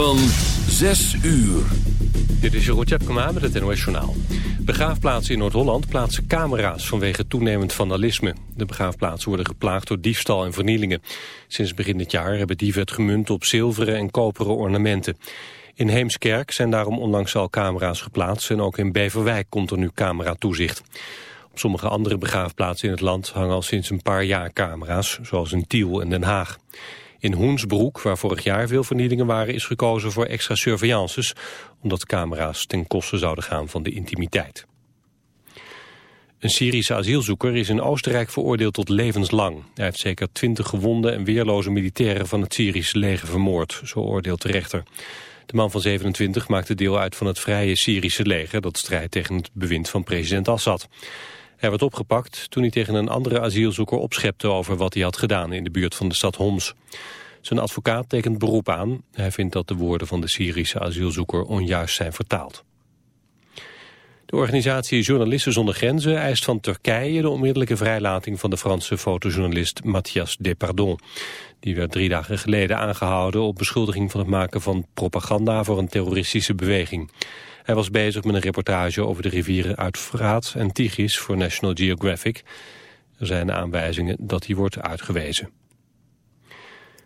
van 6 uur. Dit is Jeroen Tjepkema met het NOS Journaal. Begraafplaatsen in Noord-Holland plaatsen camera's vanwege toenemend vandalisme. De begraafplaatsen worden geplaagd door diefstal en vernielingen. Sinds begin dit jaar hebben dieven het gemunt op zilveren en koperen ornamenten. In Heemskerk zijn daarom onlangs al camera's geplaatst... en ook in Beverwijk komt er nu cameratoezicht. Op sommige andere begraafplaatsen in het land hangen al sinds een paar jaar camera's... zoals in Tiel en Den Haag. In Hoensbroek, waar vorig jaar veel vernielingen waren, is gekozen voor extra surveillances, omdat camera's ten koste zouden gaan van de intimiteit. Een Syrische asielzoeker is in Oostenrijk veroordeeld tot levenslang. Hij heeft zeker twintig gewonde en weerloze militairen van het Syrische leger vermoord, zo oordeelt de rechter. De man van 27 maakte deel uit van het vrije Syrische leger dat strijdt tegen het bewind van president Assad. Hij werd opgepakt toen hij tegen een andere asielzoeker opschepte over wat hij had gedaan in de buurt van de stad Homs. Zijn advocaat tekent beroep aan. Hij vindt dat de woorden van de Syrische asielzoeker onjuist zijn vertaald. De organisatie Journalisten zonder Grenzen eist van Turkije de onmiddellijke vrijlating van de Franse fotojournalist Mathias Depardon. Die werd drie dagen geleden aangehouden op beschuldiging van het maken van propaganda voor een terroristische beweging. Hij was bezig met een reportage over de rivieren Uitfraat en Tigris voor National Geographic. Er zijn aanwijzingen dat hij wordt uitgewezen.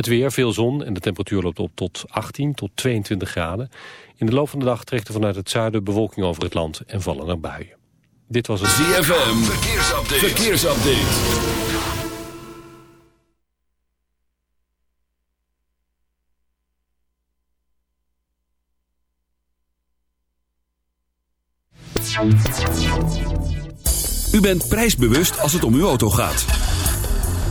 Het weer, veel zon en de temperatuur loopt op tot 18 tot 22 graden. In de loop van de dag trekt er vanuit het zuiden bewolking over het land en vallen er buien. Dit was het ZFM, verkeersupdate. verkeersupdate. U bent prijsbewust als het om uw auto gaat.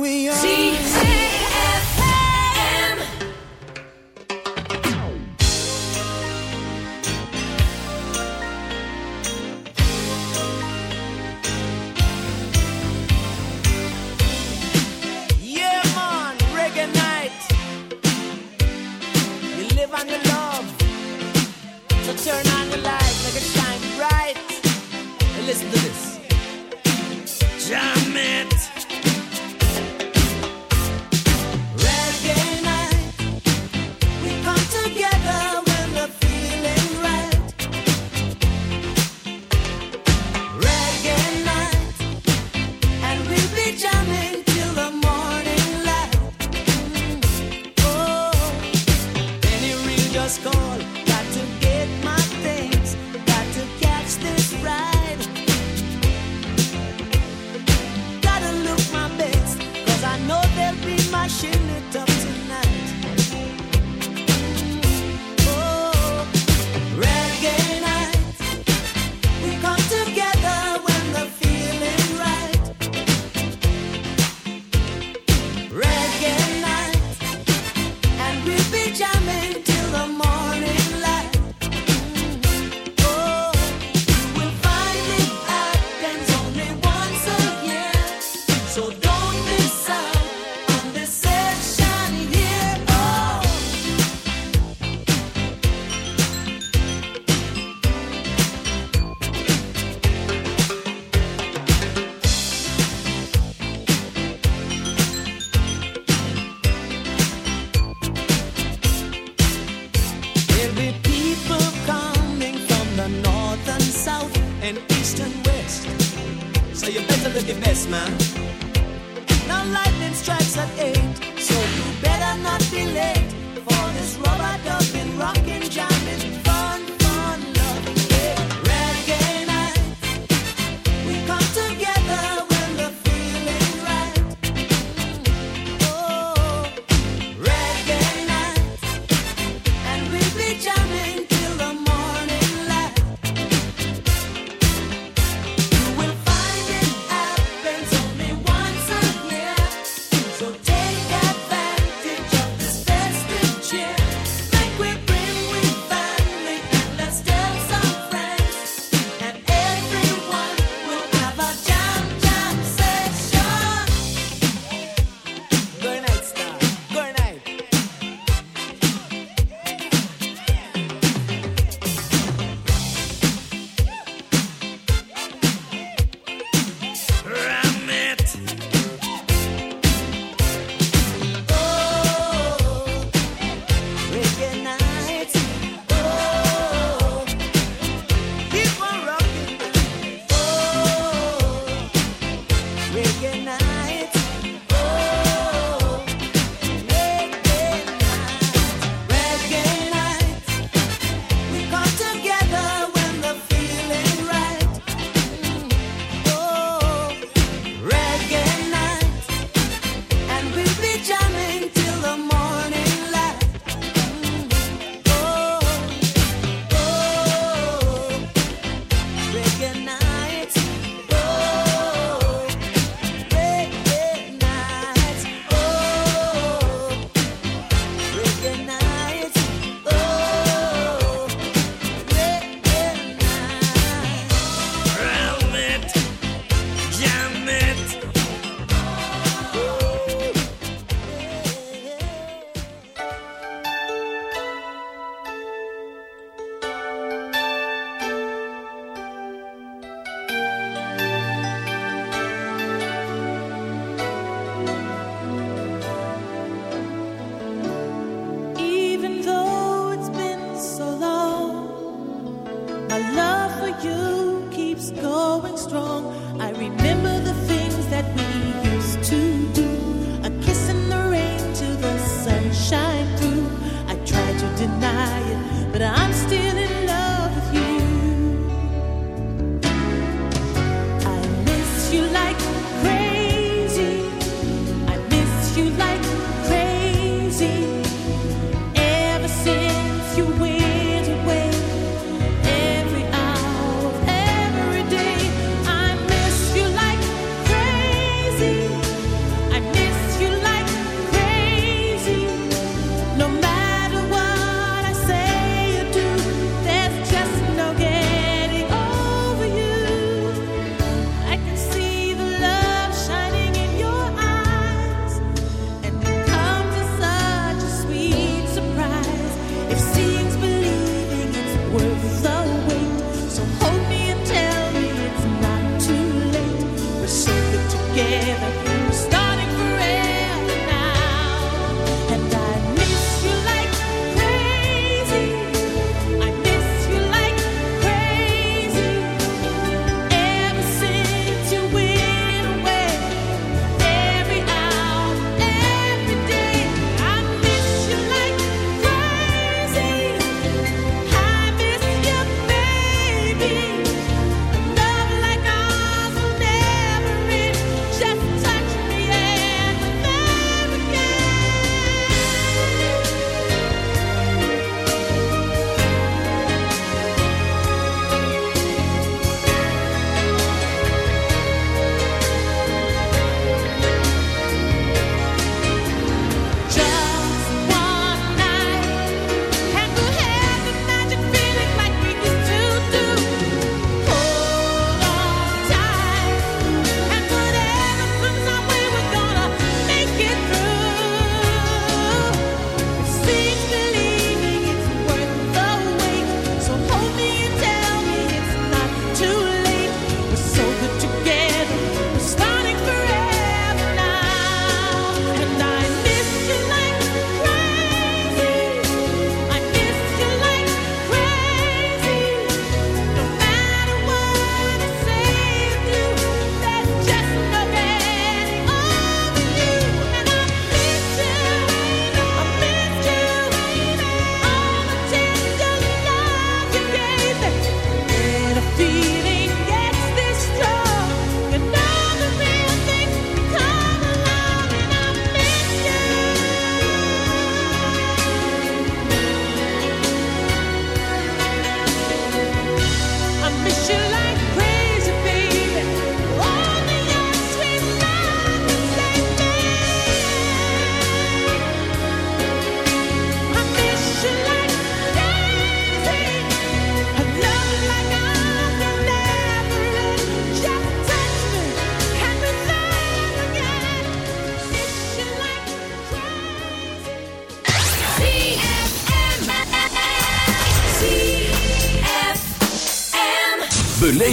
we are. look your best, man. Now lightning strikes at eight, so you better not be late for this rubber dubbing rocking jam.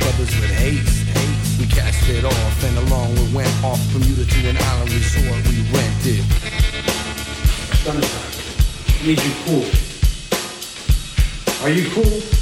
brothers with haste. We cast it off and along we went off from Utah to an island resort we rented. Summertime, need you cool. Are you cool?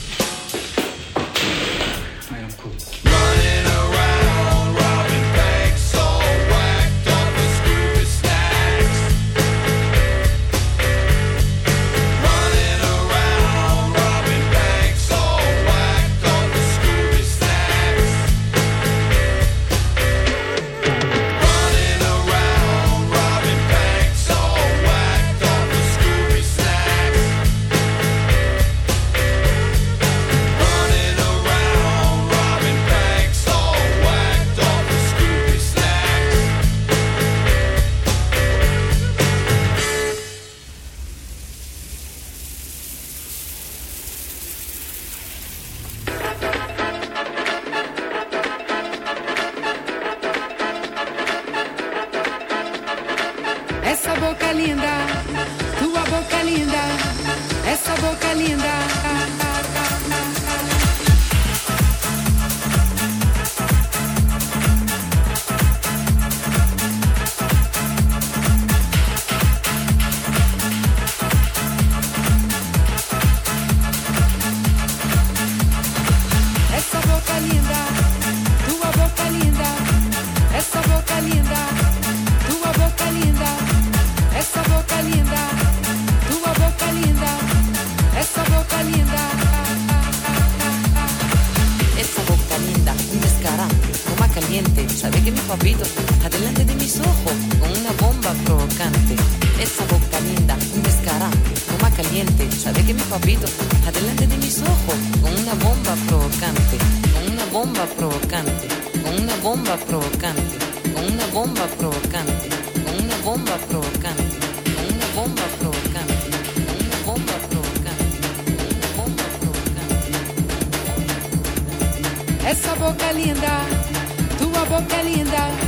adelante de mis ojos, con una bomba provocante. Esa boca linda, un descarado, coma caliente, sabe que mi papito, adelante de mis ojos, con una bomba provocante, con una bomba provocante, con una bomba provocante, con una bomba provocante, con una bomba provocante, con una bomba provocante. Essa boca linda, tua boca linda.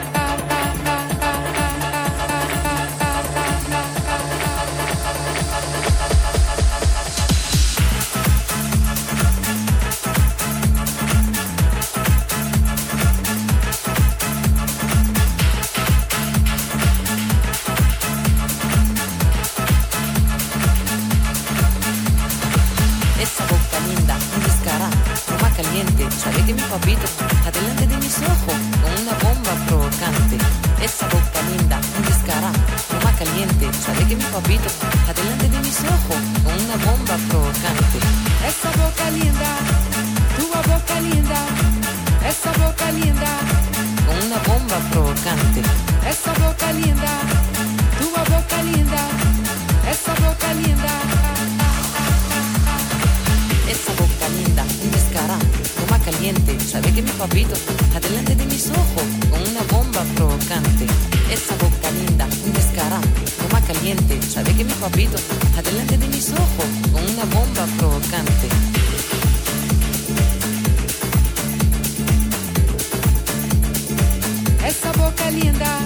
calienta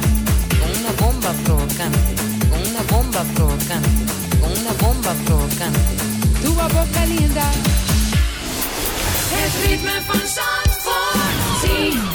con una bomba provocante, con una bomba provocante, con una bomba provocante. Tu boca linda. Het ritme van Zandvoort. Zie.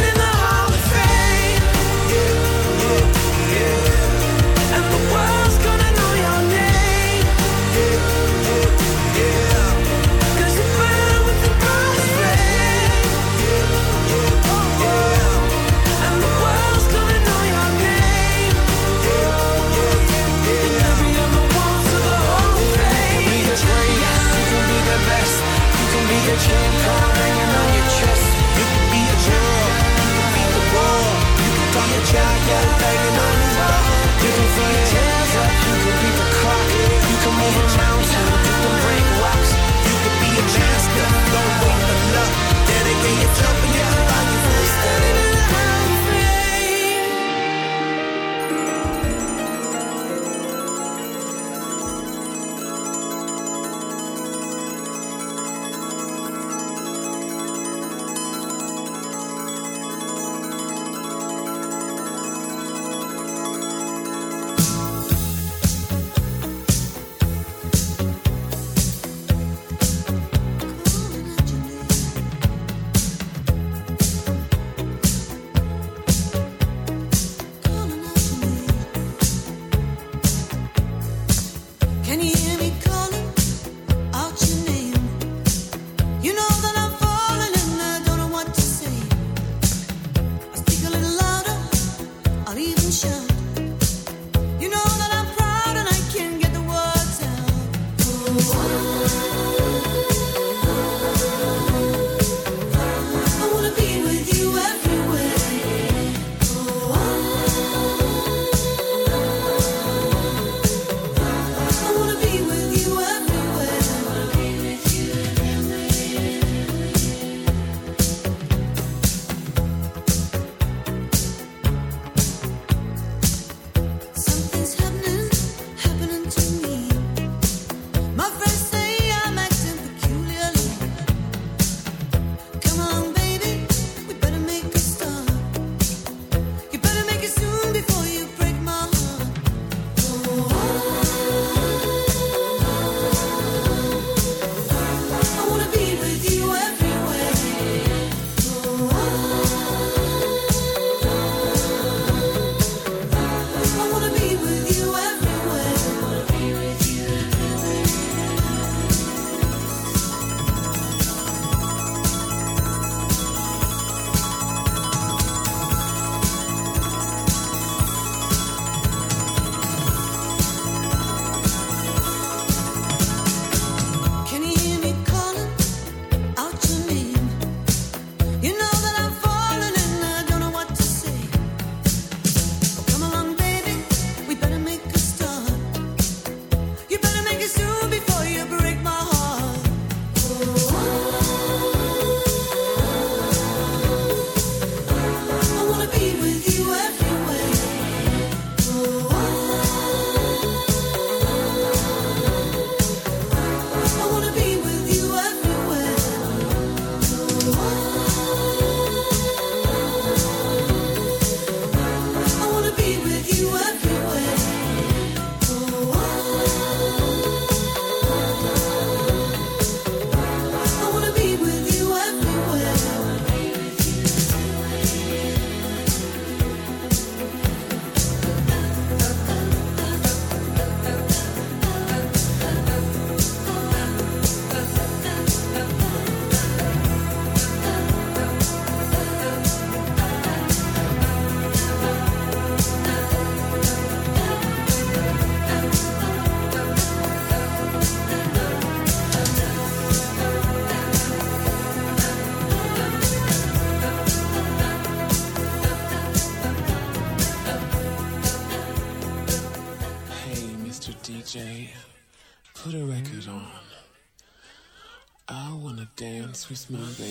movie.